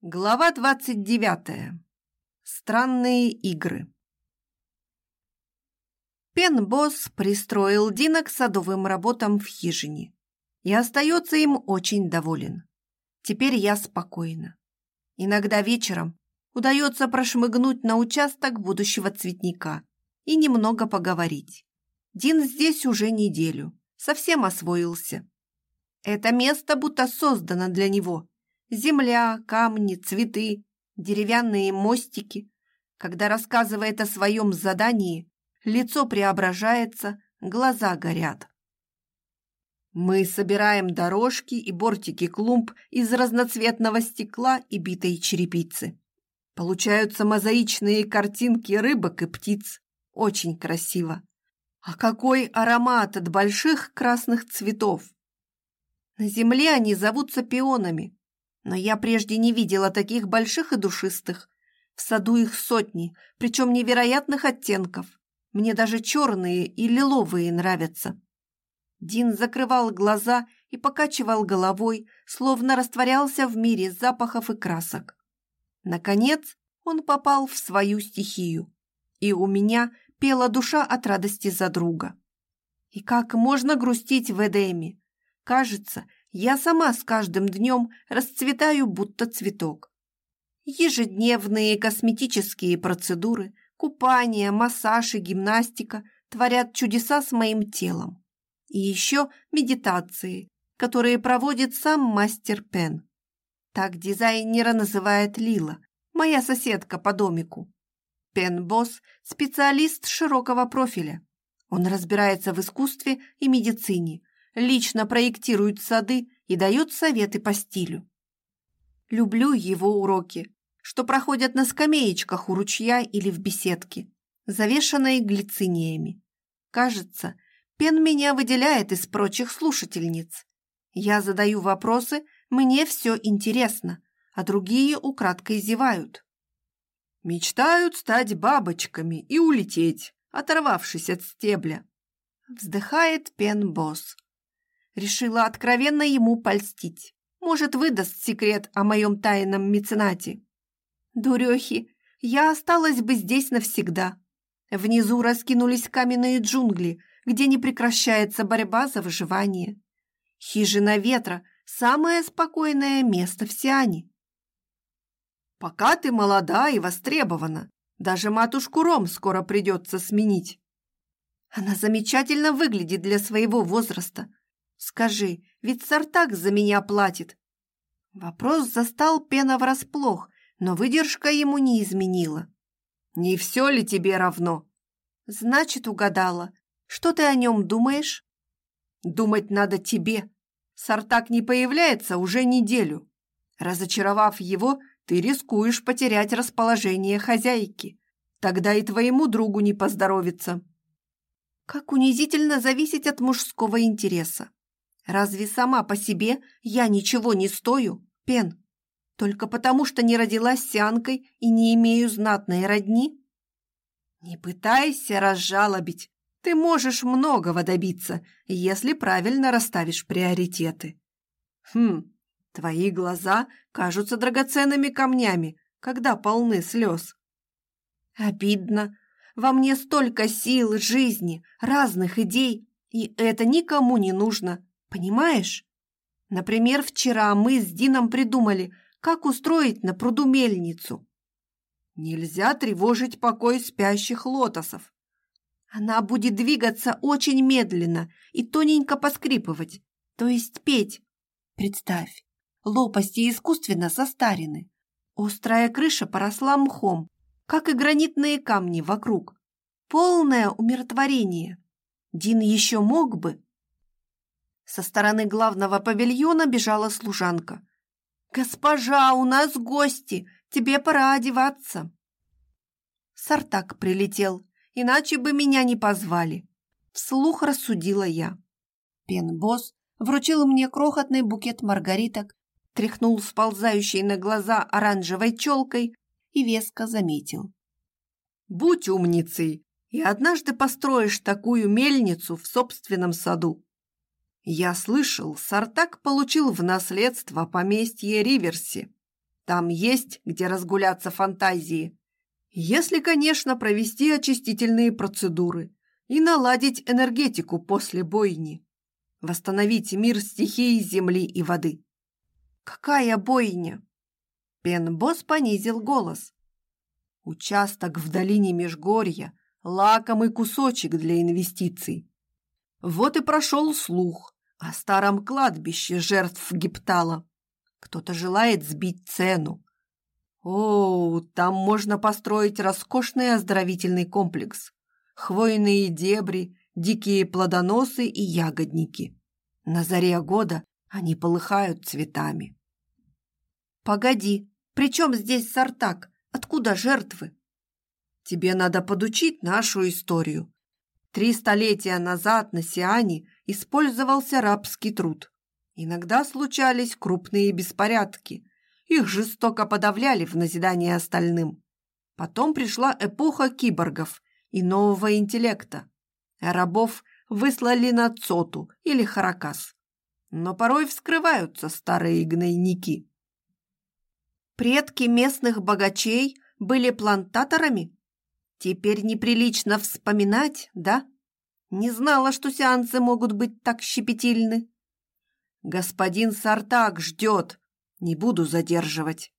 Глава 29. Странные игры. Пен-босс пристроил Дина к садовым работам в хижине и остается им очень доволен. Теперь я спокойна. Иногда вечером удается прошмыгнуть на участок будущего цветника и немного поговорить. Дин здесь уже неделю, совсем освоился. Это место будто создано для него – Земля, камни, цветы, деревянные мостики. Когда рассказывает о своем задании, лицо преображается, глаза горят. Мы собираем дорожки и бортики клумб из разноцветного стекла и битой черепицы. Получаются мозаичные картинки рыбок и птиц. Очень красиво. А какой аромат от больших красных цветов! На земле они зовутся пионами, но я прежде не видела таких больших и душистых. В саду их сотни, причем невероятных оттенков. Мне даже черные и лиловые нравятся. Дин закрывал глаза и покачивал головой, словно растворялся в мире запахов и красок. Наконец он попал в свою стихию, и у меня пела душа от радости за друга. И как можно грустить в Эдеме? Кажется, я сама с каждым днем расцветаю, будто цветок. Ежедневные косметические процедуры, купание, массаж и гимнастика творят чудеса с моим телом. И еще медитации, которые проводит сам мастер Пен. Так дизайнера называет Лила, моя соседка по домику. Пен-босс – специалист широкого профиля. Он разбирается в искусстве и медицине, лично проектирует сады и дает советы по стилю. Люблю его уроки, что проходят на скамеечках у ручья или в беседке, завешанной глициниями. Кажется, Пен меня выделяет из прочих слушательниц. Я задаю вопросы, мне все интересно, а другие украдкой зевают. Мечтают стать бабочками и улететь, оторвавшись от стебля. Вздыхает Пен-босс. Решила откровенно ему польстить. Может, выдаст секрет о моем тайном меценате. Дурехи, я осталась бы здесь навсегда. Внизу раскинулись каменные джунгли, где не прекращается борьба за выживание. Хижина ветра – самое спокойное место в Сиане. Пока ты молода и востребована, даже матушку Ром скоро придется сменить. Она замечательно выглядит для своего возраста, Скажи, ведь Сартак за меня платит. Вопрос застал Пена врасплох, но выдержка ему не изменила. Не все ли тебе равно? Значит, угадала. Что ты о нем думаешь? Думать надо тебе. Сартак не появляется уже неделю. Разочаровав его, ты рискуешь потерять расположение хозяйки. Тогда и твоему другу не поздоровится. Как унизительно зависеть от мужского интереса. Разве сама по себе я ничего не стою, Пен? Только потому, что не родилась сянкой и не имею знатной родни? Не пытайся разжалобить. Ты можешь многого добиться, если правильно расставишь приоритеты. Хм, твои глаза кажутся драгоценными камнями, когда полны слез. Обидно. Во мне столько сил, жизни, разных идей, и это никому не нужно. Понимаешь? Например, вчера мы с Дином придумали, как устроить на пруду мельницу. Нельзя тревожить покой спящих лотосов. Она будет двигаться очень медленно и тоненько поскрипывать, то есть петь. Представь, лопасти искусственно состарены. Острая крыша поросла мхом, как и гранитные камни вокруг. Полное умиротворение. Дин еще мог бы, со стороны главного павильона бежала служанка. «Госпожа, у нас гости! Тебе пора одеваться!» Сартак прилетел, иначе бы меня не позвали. Вслух рассудила я. Пен-босс вручил мне крохотный букет маргариток, тряхнул сползающей на глаза оранжевой челкой и веско заметил. «Будь умницей, и однажды построишь такую мельницу в собственном саду. Я слышал, Сартак получил в наследство поместье Риверси. Там есть, где разгуляться фантазии. Если, конечно, провести очистительные процедуры и наладить энергетику после бойни. Восстановить мир стихии земли и воды. Какая бойня? Пенбос понизил голос. Участок в долине Межгорья – лакомый кусочек для инвестиций. Вот и прошел слух о старом кладбище жертв Гептала. Кто-то желает сбить цену. О, там можно построить роскошный оздоровительный комплекс. Хвойные дебри, дикие плодоносы и ягодники. На заре года они полыхают цветами. Погоди, при чем здесь Сартак? Откуда жертвы? Тебе надо подучить нашу историю. Три столетия назад на Сиане использовался рабский труд. Иногда случались крупные беспорядки. Их жестоко подавляли в назидание остальным. Потом пришла эпоха киборгов и нового интеллекта. Рабов выслали на Цоту или Харакас. Но порой вскрываются старые гнойники. Предки местных богачей были плантаторами? Теперь неприлично вспоминать, да? Не знала, что сеансы могут быть так щепетильны. Господин Сартак ждет. Не буду задерживать.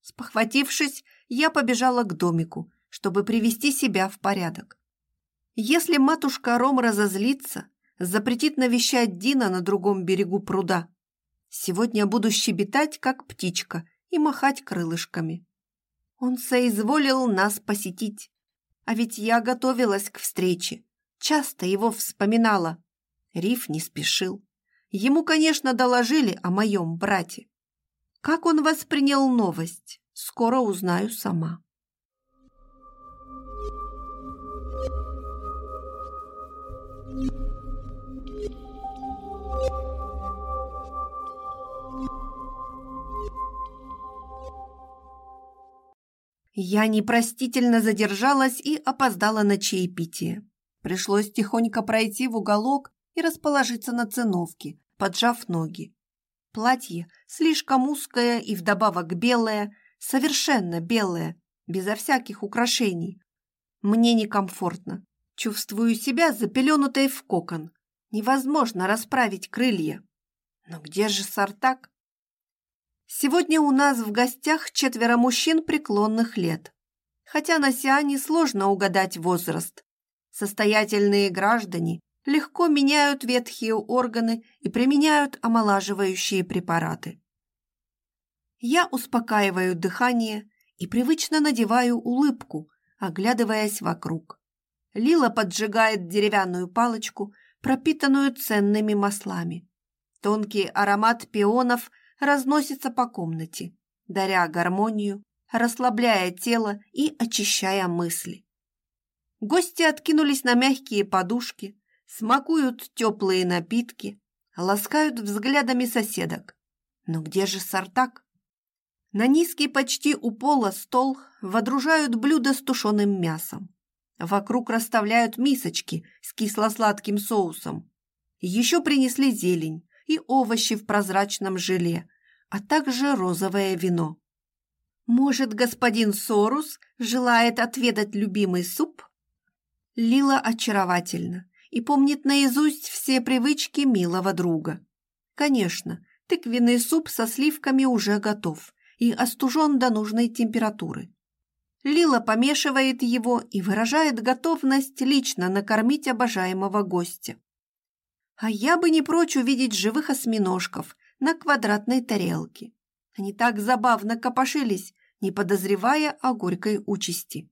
Спохватившись, я побежала к домику, чтобы привести себя в порядок. Если матушка Ром разозлится, запретит навещать Дина на другом берегу пруда, сегодня буду щебетать, как птичка, и махать крылышками. Он соизволил нас посетить. А ведь я готовилась к встрече, часто его вспоминала. Риф не спешил. Ему, конечно, доложили о моем брате. Как он воспринял новость, скоро узнаю сама. Я непростительно задержалась и опоздала на чаепитие. Пришлось тихонько пройти в уголок и расположиться на циновке, поджав ноги. Платье слишком узкое и вдобавок белое, совершенно белое, безо всяких украшений. Мне некомфортно. Чувствую себя запеленутой в кокон. Невозможно расправить крылья. Но где же Сартак? Сегодня у нас в гостях четверо мужчин преклонных лет. Хотя на Сиане сложно угадать возраст. Состоятельные граждане легко меняют ветхие органы и применяют омолаживающие препараты. Я успокаиваю дыхание и привычно надеваю улыбку, оглядываясь вокруг. Лила поджигает деревянную палочку, пропитанную ценными маслами. Тонкий аромат пионов – разносится по комнате, даря гармонию, расслабляя тело и очищая мысли. Гости откинулись на мягкие подушки, смакуют теплые напитки, ласкают взглядами соседок. Но где же Сартак? На низкий почти у пола стол водружают блюдо с тушеным мясом. Вокруг расставляют мисочки с кисло-сладким соусом. Еще принесли зелень, и овощи в прозрачном желе, а также розовое вино. Может, господин Сорус желает отведать любимый суп? Лила очаровательна и помнит наизусть все привычки милого друга. Конечно, тыквенный суп со сливками уже готов и остужен до нужной температуры. Лила помешивает его и выражает готовность лично накормить обожаемого гостя. А я бы не прочь увидеть живых осьминожков на квадратной тарелке. Они так забавно копошились, не подозревая о горькой участи.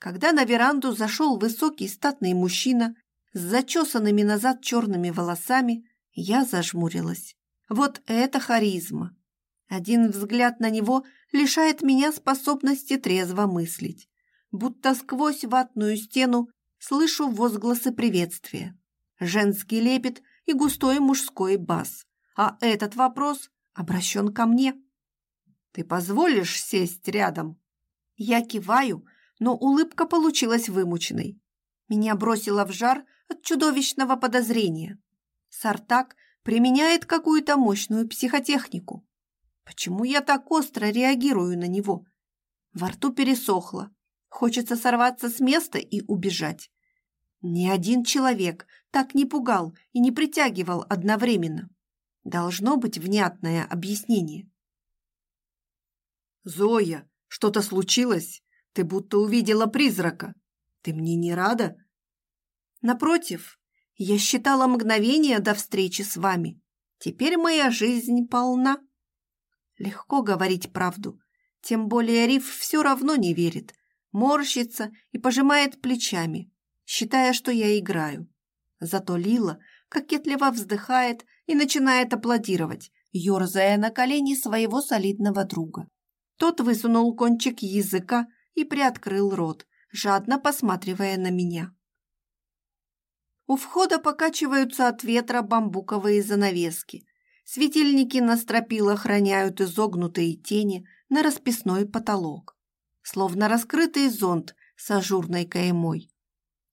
Когда на веранду зашел высокий статный мужчина с зачесанными назад черными волосами, я зажмурилась. Вот это харизма! Один взгляд на него лишает меня способности трезво мыслить. Будто сквозь ватную стену слышу возгласы приветствия женский лепет и густой мужской бас. А этот вопрос обращен ко мне. «Ты позволишь сесть рядом?» Я киваю, но улыбка получилась вымученной. Меня бросило в жар от чудовищного подозрения. Сартак применяет какую-то мощную психотехнику. Почему я так остро реагирую на него? Во рту пересохло. Хочется сорваться с места и убежать. Ни один человек так не пугал и не притягивал одновременно. Должно быть внятное объяснение. «Зоя, что-то случилось? Ты будто увидела призрака. Ты мне не рада?» «Напротив, я считала мгновение до встречи с вами. Теперь моя жизнь полна». Легко говорить правду, тем более Риф все равно не верит, морщится и пожимает плечами, считая, что я играю. Зато Лила кокетливо вздыхает и начинает аплодировать, ерзая на колени своего солидного друга. Тот высунул кончик языка и приоткрыл рот, жадно посматривая на меня. У входа покачиваются от ветра бамбуковые занавески. Светильники на стропилах роняют изогнутые тени на расписной потолок, словно раскрытый зонт с ажурной каймой.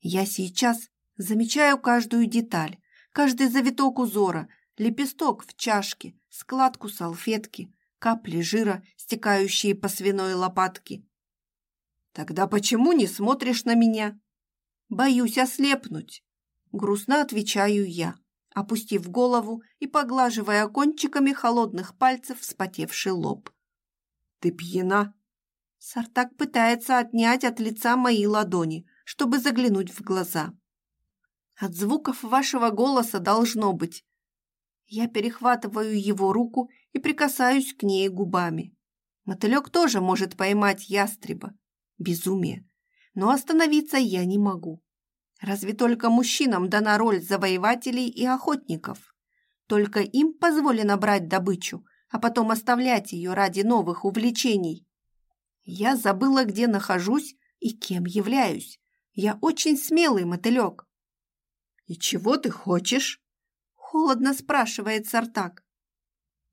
Я сейчас замечаю каждую деталь, каждый завиток узора, лепесток в чашке, складку салфетки, капли жира, стекающие по свиной лопатке. Тогда почему не смотришь на меня? Боюсь ослепнуть. Грустно отвечаю я, опустив голову и поглаживая кончиками холодных пальцев вспотевший лоб. «Ты пьяна?» Сартак пытается отнять от лица мои ладони, чтобы заглянуть в глаза. От звуков вашего голоса должно быть. Я перехватываю его руку и прикасаюсь к ней губами. Мотылек тоже может поймать ястреба. Безумие. Но остановиться я не могу. Разве только мужчинам дана роль завоевателей и охотников? Только им позволено брать добычу, а потом оставлять ее ради новых увлечений. Я забыла, где нахожусь и кем являюсь. Я очень смелый мотылек. «И чего ты хочешь?» — холодно спрашивает Сартак.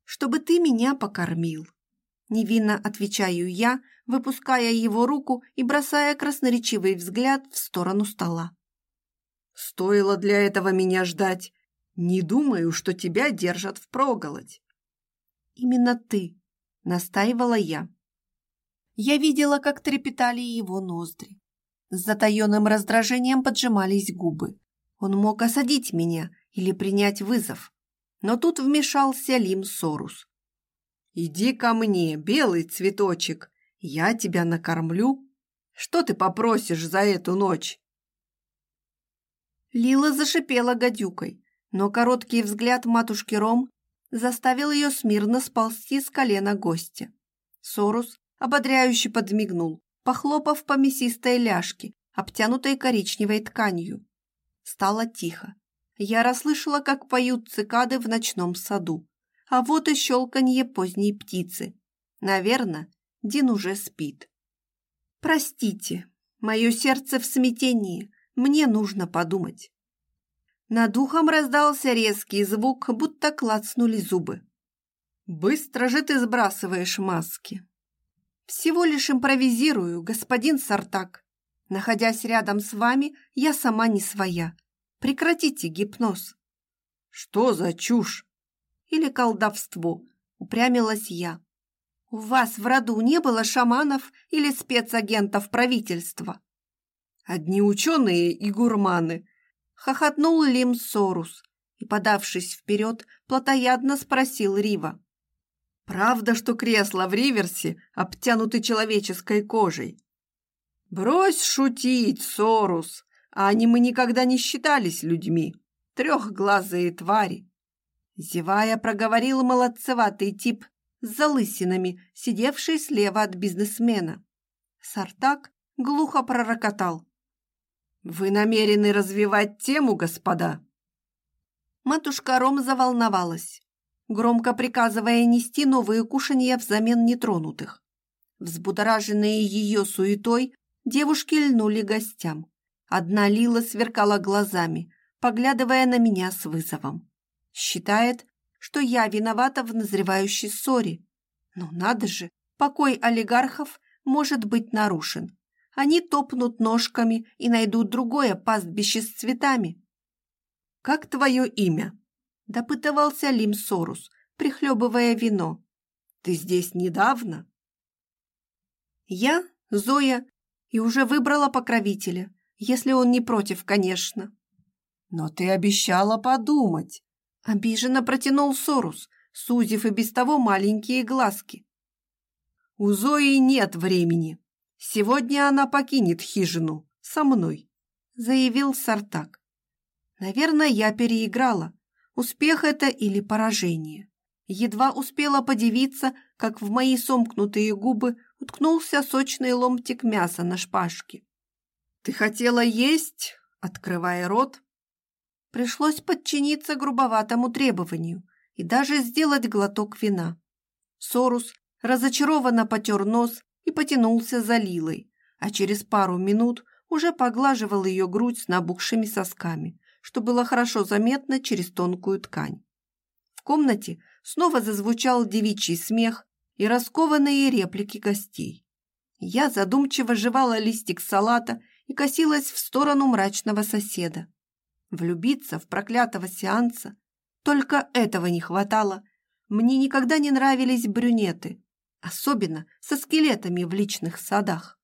«Чтобы ты меня покормил». Невинно отвечаю я, выпуская его руку и бросая красноречивый взгляд в сторону стола. Стоило для этого меня ждать. Не думаю, что тебя держат в проголодь. Именно ты, настаивала я. Я видела, как трепетали его ноздри. С затаенным раздражением поджимались губы. Он мог осадить меня или принять вызов. Но тут вмешался Лим Сорус. «Иди ко мне, белый цветочек, я тебя накормлю. Что ты попросишь за эту ночь?» Лила зашипела гадюкой, но короткий взгляд матушки Ром заставил ее смирно сползти с колена гостя. Сорус ободряюще подмигнул, похлопав по мясистой ляжке, обтянутой коричневой тканью. Стало тихо. Я расслышала, как поют цикады в ночном саду. А вот и щелканье поздней птицы. Наверное, Дин уже спит. «Простите, мое сердце в смятении», мне нужно подумать. Над ухом раздался резкий звук, будто клацнули зубы. «Быстро же ты сбрасываешь маски!» «Всего лишь импровизирую, господин Сартак. Находясь рядом с вами, я сама не своя. Прекратите гипноз». «Что за чушь?» «Или колдовство?» — упрямилась я. «У вас в роду не было шаманов или спецагентов правительства?» Одни ученые и гурманы. Хохотнул Лим Сорус и, подавшись вперед, плотоядно спросил Рива. «Правда, что кресла в Риверсе обтянуты человеческой кожей?» «Брось шутить, Сорус, а они мы никогда не считались людьми. Трехглазые твари!» Зевая, проговорил молодцеватый тип с залысинами, сидевший слева от бизнесмена. Сартак глухо пророкотал. «Вы намерены развивать тему, господа?» Матушка Ром заволновалась, громко приказывая нести новые кушанья взамен нетронутых. Взбудораженные ее суетой, девушки льнули гостям. Одна Лила сверкала глазами, поглядывая на меня с вызовом. Считает, что я виновата в назревающей ссоре. Но надо же, покой олигархов может быть нарушен они топнут ножками и найдут другое пастбище с цветами. «Как твое имя?» – допытывался Лим Сорус, прихлебывая вино. Ты здесь недавно?» «Я, Зоя, и уже выбрала покровителя, если он не против, конечно». «Но ты обещала подумать!» Обиженно протянул Сорус, сузив и без того маленькие глазки. «У Зои нет времени. Сегодня она покинет хижину со мной», заявил Сартак. Наверное, я переиграла. Успех это или поражение. Едва успела подивиться, как в мои сомкнутые губы уткнулся сочный ломтик мяса на шпажке. «Ты хотела есть?» Открывая рот, пришлось подчиниться грубоватому требованию и даже сделать глоток вина. Сорус разочарованно потер нос и потянулся за Лилой, а через пару минут уже поглаживал ее грудь с набухшими сосками, что было хорошо заметно через тонкую ткань. В комнате снова зазвучал девичий смех и раскованные реплики гостей. Я задумчиво жевала листик салата и косилась в сторону мрачного соседа. Влюбиться в проклятого сеанса? Только этого не хватало. Мне никогда не нравились брюнеты, особенно со скелетами в личных садах.